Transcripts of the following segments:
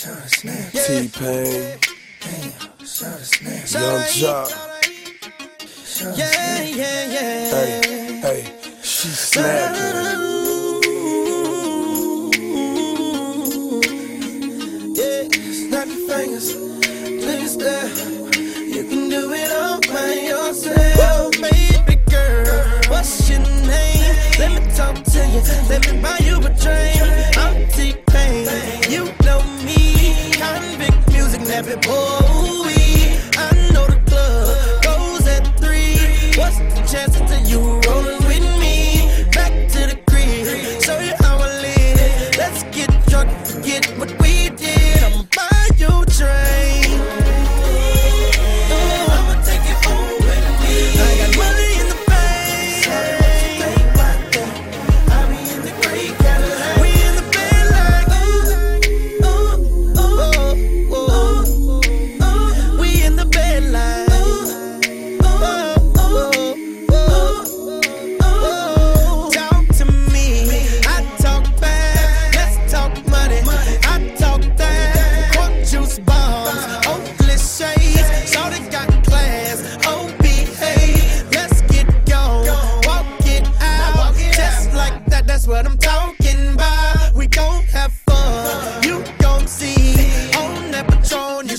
T Pain, Yung Joc. Yeah, yeah, yeah. Hey, hey, she snapping. Fingers, please step. You can do it all by yourself, baby girl. What's your name? Let me talk to you. Let me buy you a drink. I'm T Pain. You nappy boy.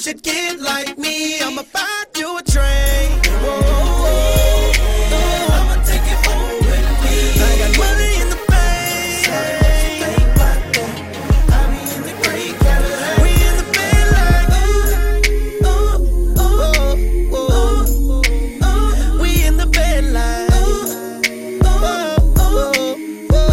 We in the bed like ooh, ooh, ooh,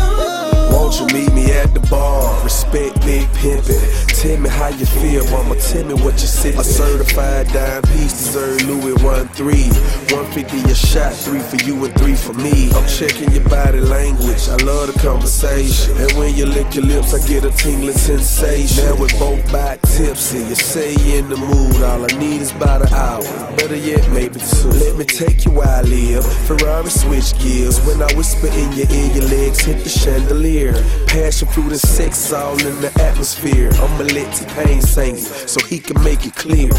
ooh. Won't you meet me at the bar? Respect big pimpin'. Tell me how you feel, mama. Tell me what you see. A certified dime piece deserve Louis one three. 150 a shot, three for you and three for me. I'm checking your body language. I love the conversation. And when you lick your lips, I get a tingling sensation. Now we're both back tipsy. You say you in the mood. All I need is about an hour. Better yet, maybe two. Let me take you live. Ferrari switch gears. When I whisper in your ear, your legs hit the chandelier. Passion fruit and sex all in the atmosphere. I'ma let T-Pain sing it so he can make it clear.